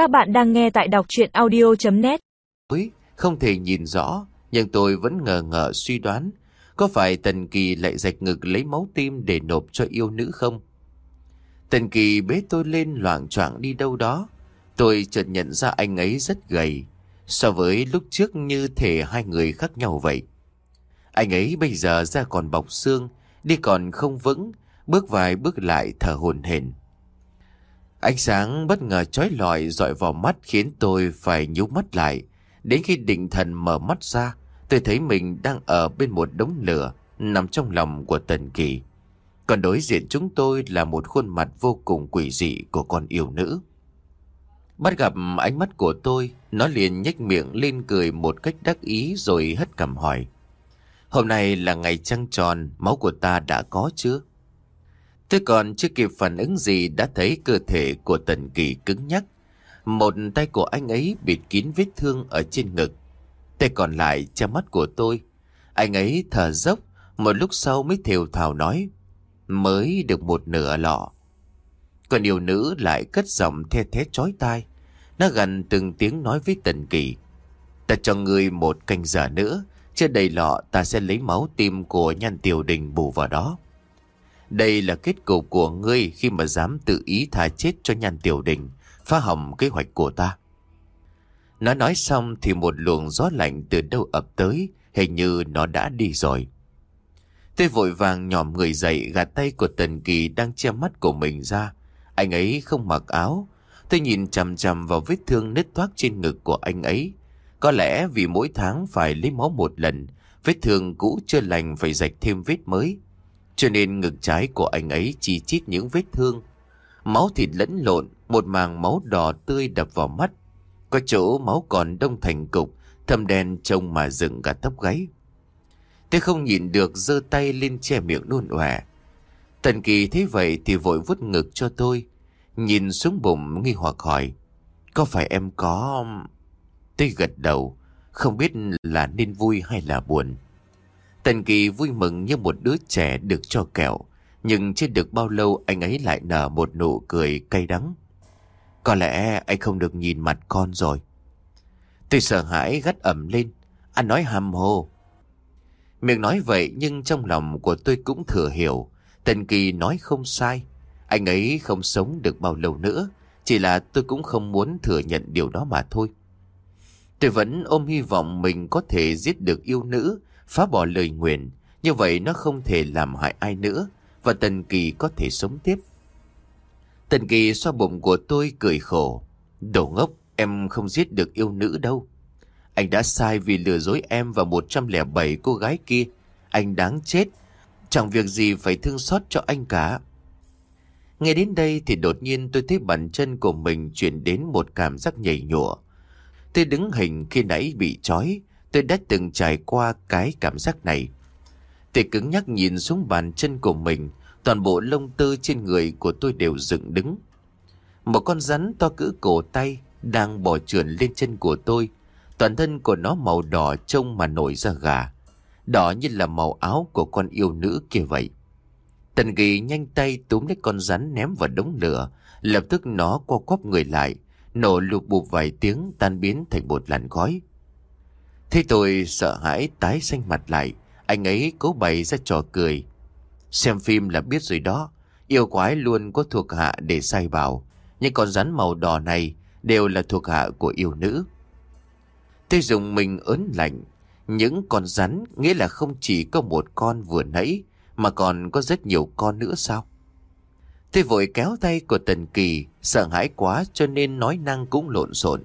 Các bạn đang nghe tại đọc chuyện audio.net không thể nhìn rõ, nhưng tôi vẫn ngờ ngờ suy đoán. Có phải Tần Kỳ lại rạch ngực lấy máu tim để nộp cho yêu nữ không? Tần Kỳ bế tôi lên loạn choạng đi đâu đó. Tôi chợt nhận ra anh ấy rất gầy. So với lúc trước như thể hai người khác nhau vậy. Anh ấy bây giờ ra còn bọc xương, đi còn không vững, bước vài bước lại thở hồn hển. Ánh sáng bất ngờ chói lọi dọi vào mắt khiến tôi phải nhíu mắt lại. Đến khi định thần mở mắt ra, tôi thấy mình đang ở bên một đống lửa, nằm trong lòng của Tần Kỳ. Còn đối diện chúng tôi là một khuôn mặt vô cùng quỷ dị của con yêu nữ. Bắt gặp ánh mắt của tôi, nó liền nhếch miệng lên cười một cách đắc ý rồi hất cằm hỏi. Hôm nay là ngày trăng tròn, máu của ta đã có chưa? Tôi còn chưa kịp phản ứng gì đã thấy cơ thể của Tần Kỳ cứng nhắc. Một tay của anh ấy bịt kín vết thương ở trên ngực. Tay còn lại che mắt của tôi. Anh ấy thở dốc, một lúc sau mới thều thào nói. Mới được một nửa lọ. Còn điều nữ lại cất giọng the thế chói tai. Nó gần từng tiếng nói với Tần Kỳ. Ta cho ngươi một canh giờ nữa. Chưa đầy lọ ta sẽ lấy máu tim của nhan tiểu đình bù vào đó. Đây là kết cục của ngươi khi mà dám tự ý thả chết cho nhan tiểu đình, phá hỏng kế hoạch của ta. Nó nói xong thì một luồng gió lạnh từ đâu ập tới, hình như nó đã đi rồi. Tôi vội vàng nhòm người dậy gạt tay của Tần Kỳ đang che mắt của mình ra. Anh ấy không mặc áo. Tôi nhìn chằm chằm vào vết thương nứt toác trên ngực của anh ấy. Có lẽ vì mỗi tháng phải lấy máu một lần, vết thương cũ chưa lành phải rạch thêm vết mới. Cho nên ngực trái của anh ấy chỉ chít những vết thương. Máu thịt lẫn lộn, một màng máu đỏ tươi đập vào mắt. Có chỗ máu còn đông thành cục, thâm đen trông mà dựng cả tóc gáy. Thế không nhìn được giơ tay lên che miệng nôn ọe. Tần Kỳ thấy vậy thì vội vút ngực cho tôi. Nhìn xuống bụng nghi hoặc hỏi. Có phải em có... Tôi gật đầu, không biết là nên vui hay là buồn. Tần Kỳ vui mừng như một đứa trẻ được cho kẹo. Nhưng chưa được bao lâu anh ấy lại nở một nụ cười cay đắng. Có lẽ anh không được nhìn mặt con rồi. Tôi sợ hãi gắt ẩm lên. Anh nói hàm hồ. Miệng nói vậy nhưng trong lòng của tôi cũng thừa hiểu. Tần Kỳ nói không sai. Anh ấy không sống được bao lâu nữa. Chỉ là tôi cũng không muốn thừa nhận điều đó mà thôi. Tôi vẫn ôm hy vọng mình có thể giết được yêu nữ phá bỏ lời nguyện, như vậy nó không thể làm hại ai nữa, và Tần Kỳ có thể sống tiếp. Tần Kỳ xoa bụng của tôi cười khổ. Đồ ngốc, em không giết được yêu nữ đâu. Anh đã sai vì lừa dối em và 107 cô gái kia. Anh đáng chết. Chẳng việc gì phải thương xót cho anh cả. Nghe đến đây thì đột nhiên tôi thấy bàn chân của mình chuyển đến một cảm giác nhảy nhụa. Tôi đứng hình khi nãy bị trói, Tôi đã từng trải qua cái cảm giác này. Tôi cứng nhắc nhìn xuống bàn chân của mình, toàn bộ lông tơ trên người của tôi đều dựng đứng. Một con rắn to cỡ cổ tay đang bò trườn lên chân của tôi. Toàn thân của nó màu đỏ trông mà nổi ra gà. Đỏ như là màu áo của con yêu nữ kia vậy. Tần ghi nhanh tay túm lấy con rắn ném vào đống lửa. Lập tức nó co quắp người lại. Nổ lụp bụp vài tiếng tan biến thành bột làn khói. Thế tôi sợ hãi tái xanh mặt lại, anh ấy cố bày ra trò cười. Xem phim là biết rồi đó, yêu quái luôn có thuộc hạ để sai bảo. Nhưng con rắn màu đỏ này đều là thuộc hạ của yêu nữ. Tôi dùng mình ớn lạnh. Những con rắn nghĩa là không chỉ có một con vừa nãy, mà còn có rất nhiều con nữa sao? Tôi vội kéo tay của Tần Kỳ, sợ hãi quá cho nên nói năng cũng lộn xộn.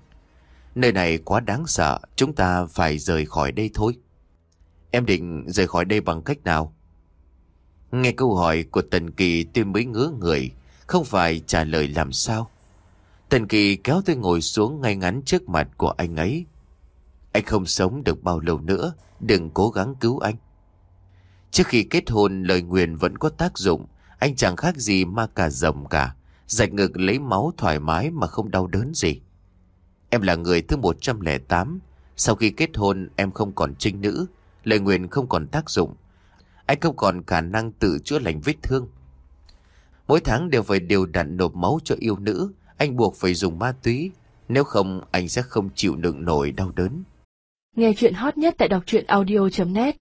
Nơi này quá đáng sợ, chúng ta phải rời khỏi đây thôi. Em định rời khỏi đây bằng cách nào? Nghe câu hỏi của Tần Kỳ tôi mới ngứa người, không phải trả lời làm sao. Tần Kỳ kéo tôi ngồi xuống ngay ngắn trước mặt của anh ấy. Anh không sống được bao lâu nữa, đừng cố gắng cứu anh. Trước khi kết hôn lời nguyền vẫn có tác dụng, anh chẳng khác gì ma cà rồng cả, rạch ngực lấy máu thoải mái mà không đau đớn gì. Em là người thứ 108. Sau khi kết hôn, em không còn trinh nữ. Lời nguyện không còn tác dụng. Anh không còn khả năng tự chữa lành vết thương. Mỗi tháng đều phải đều đặn nộp máu cho yêu nữ. Anh buộc phải dùng ma túy. Nếu không, anh sẽ không chịu đựng nổi đau đớn Nghe chuyện hot nhất tại đọc truyện audio.net